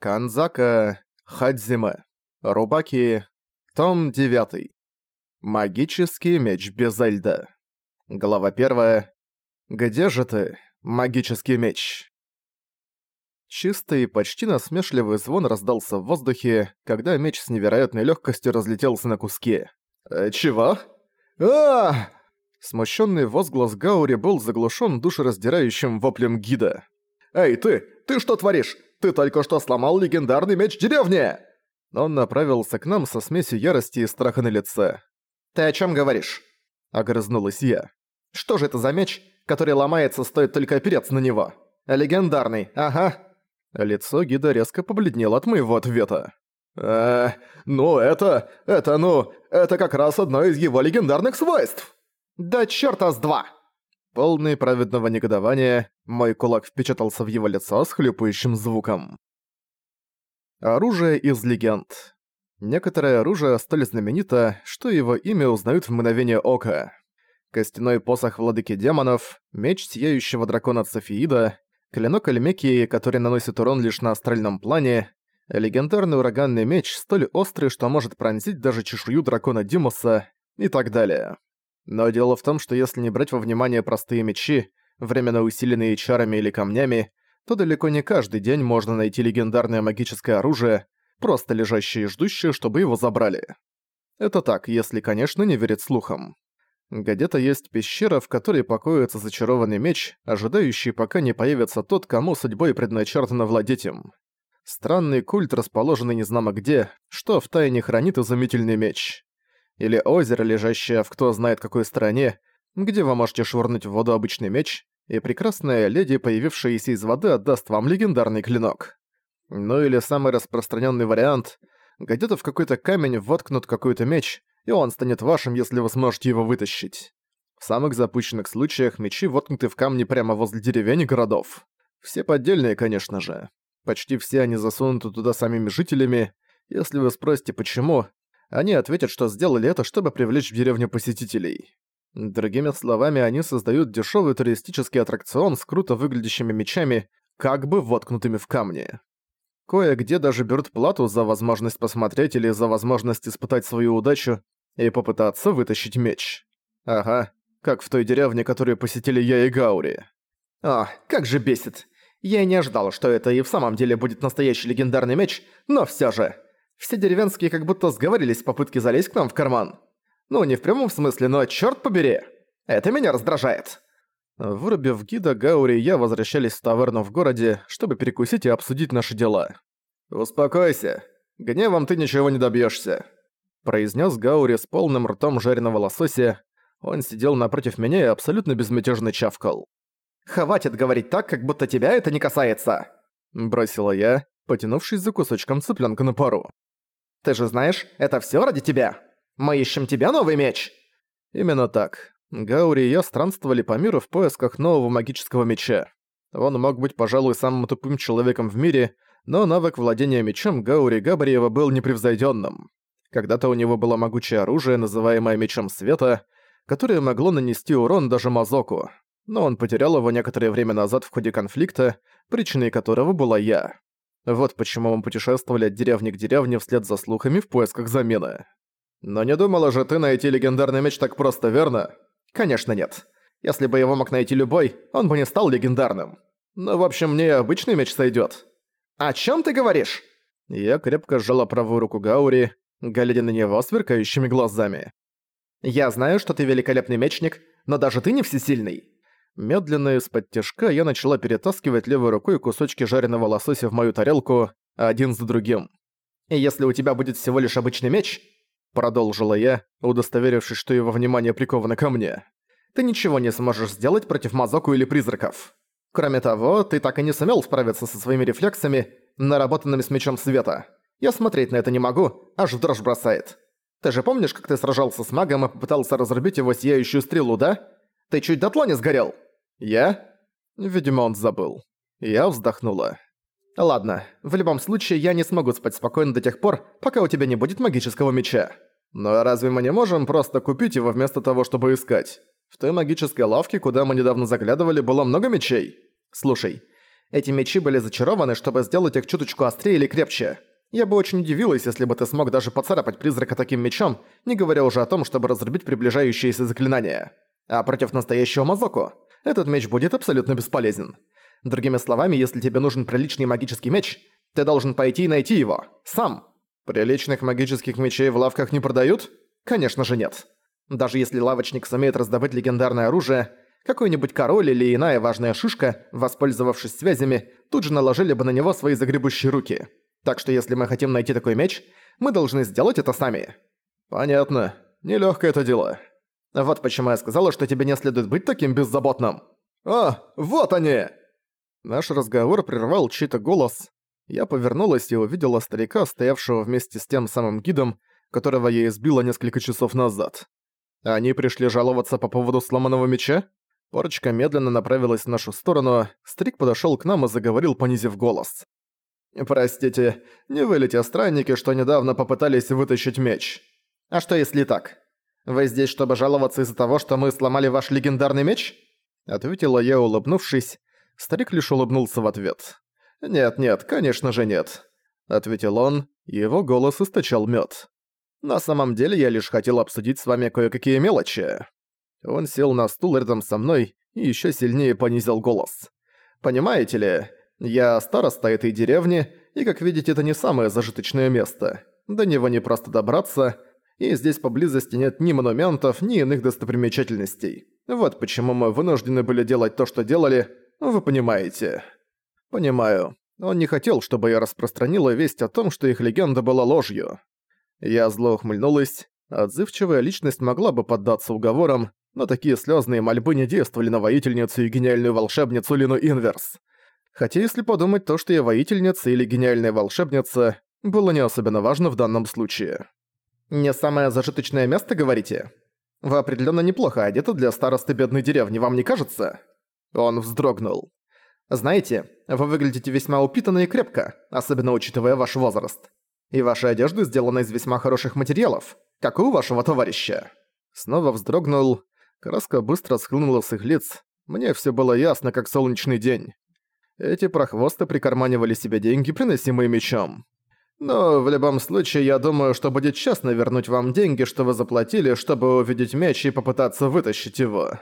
Канзака Хадзиме. Рубаки. Том 9. Магический меч Безельда. Глава 1. Где же ты, магический меч? Чистый, почти насмешливый звон раздался в воздухе, когда меч с невероятной легкостью разлетелся на куски. «Э, «Чего? а Смущенный возглас Гаури был заглушен душераздирающим воплем гида. «Эй, ты! Ты что творишь? Ты только что сломал легендарный меч деревни!» Он направился к нам со смесью ярости и страха на лице. «Ты о чем говоришь?» – огрызнулась я. «Что же это за меч, который ломается, стоит только опереться на него? Легендарный, ага!» Лицо гида резко побледнело от моего ответа. «Э, ну это... это ну... это как раз одно из его легендарных свойств!» «Да чёрта с два!» Полный праведного негодования, мой кулак впечатался в его лицо с хлюпающим звуком. Оружие из легенд. Некоторое оружие столь знаменито, что его имя узнают в мгновение ока. Костяной посох владыки демонов, меч сияющего дракона Софиида, клинок Альмекии, который наносит урон лишь на астральном плане, легендарный ураганный меч, столь острый, что может пронзить даже чешую дракона Димоса и так далее. Но дело в том, что если не брать во внимание простые мечи, временно усиленные чарами или камнями, то далеко не каждый день можно найти легендарное магическое оружие, просто лежащее и ждущее, чтобы его забрали. Это так, если, конечно, не верить слухам. Где-то есть пещера, в которой покоится зачарованный меч, ожидающий, пока не появится тот, кому судьбой предначертано владеть им. Странный культ, расположенный незнамо где, что втайне хранит изумительный меч или озеро, лежащее в кто знает какой стране, где вы можете швырнуть в воду обычный меч, и прекрасная леди, появившаяся из воды, отдаст вам легендарный клинок. Ну или самый распространенный вариант — где-то в какой-то камень воткнут какой-то меч, и он станет вашим, если вы сможете его вытащить. В самых запущенных случаях мечи воткнуты в камни прямо возле деревень и городов. Все поддельные, конечно же. Почти все они засунуты туда самими жителями. Если вы спросите, почему, они ответят, что сделали это, чтобы привлечь в деревню посетителей. Другими словами, они создают дешевый туристический аттракцион с круто выглядящими мечами, как бы воткнутыми в камни. Кое-где даже берут плату за возможность посмотреть или за возможность испытать свою удачу и попытаться вытащить меч. Ага, как в той деревне, которую посетили я и Гаури. О, как же бесит. Я не ожидал, что это и в самом деле будет настоящий легендарный меч, но всё же. Все деревенские как будто сговорились в попытке залезть к нам в карман. Ну, не в прямом смысле, но чёрт побери! Это меня раздражает!» Вырубив гида, Гаури и я возвращались в таверну в городе, чтобы перекусить и обсудить наши дела. «Успокойся. Гневом ты ничего не добьёшься», — произнес Гаури с полным ртом жареного лосося. Он сидел напротив меня и абсолютно безмятежно чавкал. «Хватит говорить так, как будто тебя это не касается!» Бросила я, потянувшись за кусочком цыплёнка на пару. Ты же знаешь, это всё ради тебя. Мы ищем тебе новый меч!» Именно так. Гаури и я странствовали по миру в поисках нового магического меча. Он мог быть, пожалуй, самым тупым человеком в мире, но навык владения мечом Гаури Габариева был непревзойденным. Когда-то у него было могучее оружие, называемое Мечом Света, которое могло нанести урон даже Мазоку, но он потерял его некоторое время назад в ходе конфликта, причиной которого была я. Вот почему мы путешествовали от деревни к деревне вслед за слухами в поисках замены. Но не думала же ты найти легендарный меч так просто, верно? Конечно нет. Если бы его мог найти любой, он бы не стал легендарным. Но в общем, мне обычный меч сойдет. О чем ты говоришь? Я крепко сжала правую руку Гаури, глядя на него сверкающими глазами. «Я знаю, что ты великолепный мечник, но даже ты не всесильный. Медленно из-под тяжка я начала перетаскивать левой рукой кусочки жареного лосося в мою тарелку, один за другим. «И если у тебя будет всего лишь обычный меч», — продолжила я, удостоверившись, что его внимание приковано ко мне, «ты ничего не сможешь сделать против Мазоку или призраков. Кроме того, ты так и не сумел справиться со своими рефлексами, наработанными с мечом света. Я смотреть на это не могу, аж в дрожь бросает. Ты же помнишь, как ты сражался с магом и попытался разрубить его сияющую стрелу, да?» Ты чуть дотла не сгорел!» «Я?» Видимо, он забыл. Я вздохнула. «Ладно, в любом случае я не смогу спать спокойно до тех пор, пока у тебя не будет магического меча. Но разве мы не можем просто купить его вместо того, чтобы искать? В той магической лавке, куда мы недавно заглядывали, было много мечей. Слушай, Эти мечи были зачарованы, чтобы сделать их чуточку острее или крепче. Я бы очень удивилась, если бы ты смог даже поцарапать призрака таким мечом, не говоря уже о том, чтобы разрубить приближающиеся заклинания. А против настоящего Мазоку этот меч будет абсолютно бесполезен. Другими словами, если тебе нужен приличный магический меч, ты должен пойти и найти его. Сам. Приличных магических мечей в лавках не продают? Конечно же нет. Даже если лавочник сумеет раздобыть легендарное оружие, какой-нибудь король или иная важная шишка, воспользовавшись связями, тут же наложили бы на него свои загребущие руки. Так что если мы хотим найти такой меч, мы должны сделать это сами. Понятно. Нелёгкое это дело. Вот почему я сказала, что тебе не следует быть таким беззаботным. А, вот они! Наш разговор прервал чей-то голос. Я повернулась и увидела старика, стоявшего вместе с тем самым гидом, которого я избила несколько часов назад. Они пришли жаловаться по поводу сломанного меча? Парочка медленно направилась в нашу сторону, старик подошёл к нам и заговорил, понизив голос. «Простите, не вы ли те странники, что недавно попытались вытащить меч?» «А что если так? Вы здесь, чтобы жаловаться из-за того, что мы сломали ваш легендарный меч?» Ответила я, улыбнувшись. Старик лишь улыбнулся в ответ. «Нет-нет, конечно же нет», — ответил он, его голос источал мёд. «На самом деле я лишь хотел обсудить с вами кое-какие мелочи». Он сел на стул рядом со мной и ещё сильнее понизил голос. «Понимаете ли, я староста этой деревни, и, как видите, это не самое зажиточное место. До него не просто добраться, и здесь поблизости нет ни монументов, ни иных достопримечательностей. Вот почему мы вынуждены были делать то, что делали, вы понимаете. Понимаю. Он не хотел, чтобы я распространила весть о том, что их легенда была ложью. Я зло ухмыльнулась. Отзывчивая личность могла бы поддаться уговорам, но такие слезные мольбы не действовали на воительницу и гениальную волшебницу Лину Инверс. Хотя если подумать, то, что я воительница или гениальная волшебница, было не особенно важно в данном случае. «Не самое зажиточное место, говорите? Вы определенно неплохо одеты для старосты бедной деревни, вам не кажется?» Он вздрогнул. «Знаете, вы выглядите весьма упитанно и крепко, особенно учитывая ваш возраст. И ваша одежда сделана из весьма хороших материалов, как и у вашего товарища». Снова вздрогнул, краска быстро схлынула с их лиц, мне все было ясно, как солнечный день. Эти прохвосты прикарманивали себе деньги, приносимые мечом. Но в любом случае, я думаю, что будет честно вернуть вам деньги, что вы заплатили, чтобы увидеть меч и попытаться вытащить его».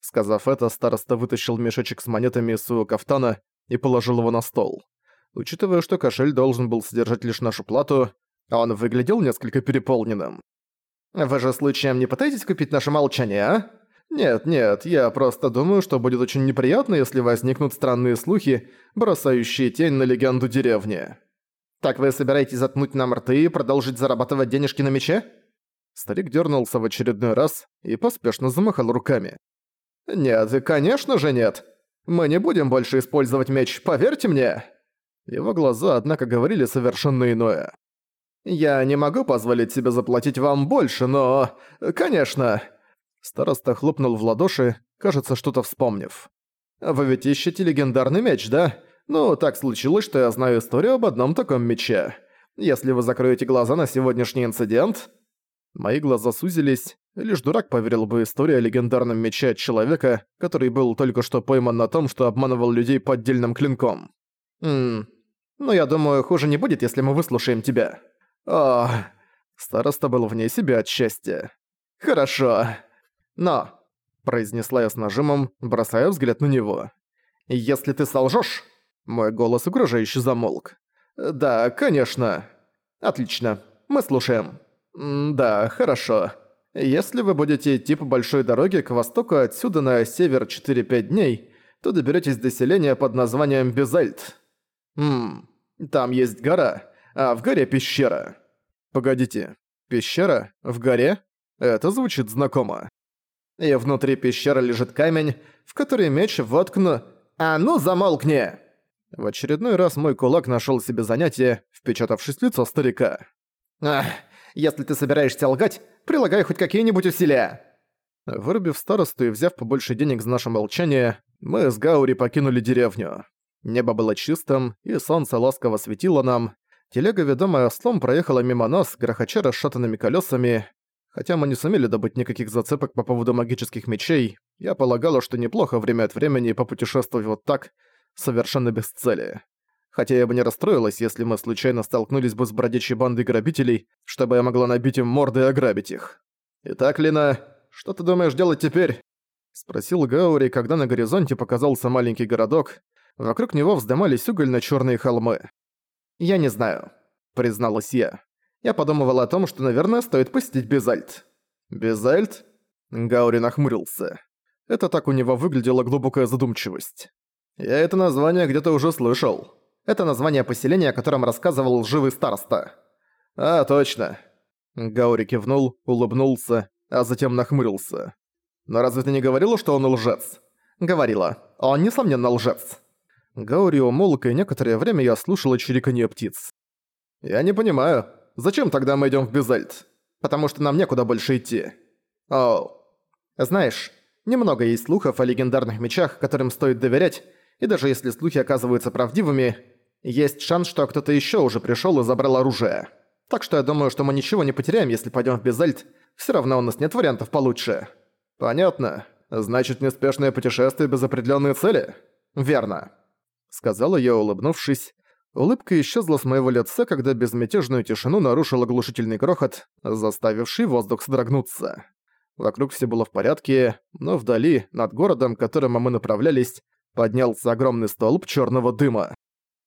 Сказав это, староста вытащил мешочек с монетами из своего кафтана и положил его на стол. Учитывая, что кошель должен был содержать лишь нашу плату, он выглядел несколько переполненным. «Вы же случаем не пытаетесь купить наше молчание, а?» «Нет-нет, я просто думаю, что будет очень неприятно, если возникнут странные слухи, бросающие тень на легенду деревни». «Так вы собираетесь заткнуть нам рты и продолжить зарабатывать денежки на мече?» Старик дернулся в очередной раз и поспешно замахал руками. «Нет, конечно же нет. Мы не будем больше использовать меч, поверьте мне!» Его глаза, однако, говорили совершенно иное. «Я не могу позволить себе заплатить вам больше, но... Конечно...» Староста хлопнул в ладоши, кажется, что-то вспомнив. «Вы ведь ищете легендарный меч, да? Ну, так случилось, что я знаю историю об одном таком мече. Если вы закроете глаза на сегодняшний инцидент...» Мои глаза сузились. Лишь дурак поверил бы историю о легендарном мече от человека, который был только что пойман на том, что обманывал людей поддельным клинком. «Ммм... Ну, я думаю, хуже не будет, если мы выслушаем тебя». «О...» Староста был вне себя от счастья. «Хорошо...» «Но», — произнесла я с нажимом, бросая взгляд на него. «Если ты солжёшь...» Мой голос угрожающе замолк. «Да, конечно». «Отлично. Мы слушаем». «Да, хорошо. Если вы будете идти по большой дороге к востоку отсюда на север 4-5 дней, то доберетесь до селения под названием Безальт. Ммм, там есть гора, а в горе пещера». «Погодите, пещера? В горе? Это звучит знакомо» и внутри пещеры лежит камень, в который меч воткну... А ну замолкни!» В очередной раз мой кулак нашел себе занятие, впечатавшись в лицо старика. «Ах, если ты собираешься лгать, прилагай хоть какие-нибудь усилия!» Вырубив старосту и взяв побольше денег за наше молчание, мы с Гаури покинули деревню. Небо было чистым, и солнце ласково светило нам. Телега, ведомая ослом, проехала мимо нас, грохоча расшатанными колесами. Хотя мы не сумели добыть никаких зацепок по поводу магических мечей, я полагала, что неплохо время от времени попутешествовать вот так, совершенно без цели. Хотя я бы не расстроилась, если мы случайно столкнулись бы с бродячей бандой грабителей, чтобы я могла набить им морды и ограбить их. «Итак, Лина, что ты думаешь делать теперь?» Спросил Гаури, когда на горизонте показался маленький городок. Вокруг него вздымались угольно-чёрные холмы. «Я не знаю», — призналась я. Я подумывала о том, что, наверное, стоит посетить Безальт. «Безальт?» Гаури нахмурился. Это так у него выглядела глубокая задумчивость. «Я это название где-то уже слышал. Это название поселения, о котором рассказывал живый староста». «А, точно». Гаури кивнул, улыбнулся, а затем нахмурился. «Но разве ты не говорила, что он лжец?» «Говорила. Он, несомненно, лжец». Гаури умолк, и некоторое время я слушала чириканье птиц. «Я не понимаю, зачем тогда мы идём в Безальт? Потому что нам некуда больше идти». «О, знаешь, немного есть слухов о легендарных мечах, которым стоит доверять, и даже если слухи оказываются правдивыми, есть шанс, что кто-то ещё уже пришёл и забрал оружие. Так что я думаю, что мы ничего не потеряем, если пойдём в Безальт, всё равно у нас нет вариантов получше». «Понятно. Значит, неспешное путешествие без определенной цели?» «Верно», — сказала я, улыбнувшись. Улыбка исчезла с моего лица, когда безмятежную тишину нарушил оглушительный грохот, заставивший воздух содрогнуться. Вокруг все было в порядке, но вдали, над городом, к которому мы направлялись, поднялся огромный столб черного дыма.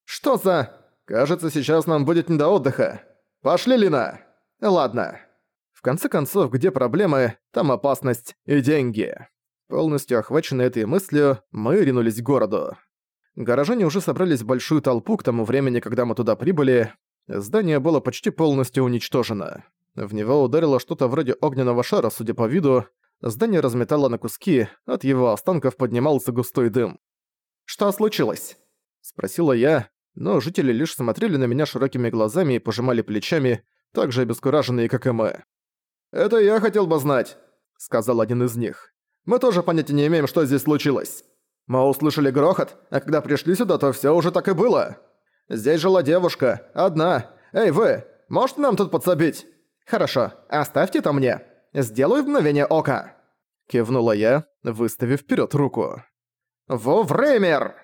«Что за...» «Кажется, сейчас нам будет не до отдыха. Пошли, Лина!» «Ладно» конце концов, где проблемы, там опасность и деньги. Полностью охваченные этой мыслью, мы ринулись к городу. Горожане уже собрались в большую толпу к тому времени, когда мы туда прибыли. Здание было почти полностью уничтожено. В него ударило что-то вроде огненного шара, судя по виду. Здание разметало на куски, от его останков поднимался густой дым. «Что случилось?» – спросила я, но жители лишь смотрели на меня широкими глазами и пожимали плечами, так же обескураженные, как и мы. «Это я хотел бы знать», — сказал один из них. «Мы тоже понятия не имеем, что здесь случилось. Мы услышали грохот, а когда пришли сюда, то всё уже так и было. Здесь жила девушка, одна. Эй, вы, можете нам тут подсобить?» «Хорошо, оставьте это мне. Сделаю в мгновение ока». Кивнула я, выставив вперед руку. «Вовремер!»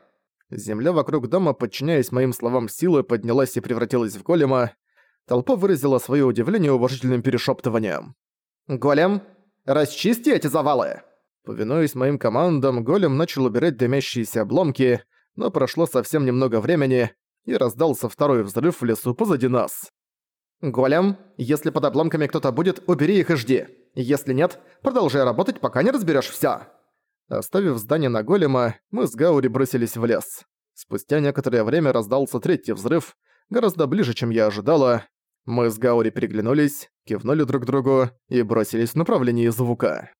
Земля вокруг дома, подчиняясь моим словам силы, поднялась и превратилась в голема. Толпа выразила свое удивление уважительным перешептыванием. «Голем, расчисти эти завалы!» Повинуясь моим командам, голем начал убирать дымящиеся обломки, но прошло совсем немного времени, и раздался второй взрыв в лесу позади нас. «Голем, если под обломками кто-то будет, убери их и жди. Если нет, продолжай работать, пока не разберешь всё». Оставив здание на голема, мы с Гаури бросились в лес. Спустя некоторое время раздался третий взрыв, гораздо ближе, чем я ожидала. Мы с Гаури переглянулись, кивнули друг другу и бросились в направлении звука.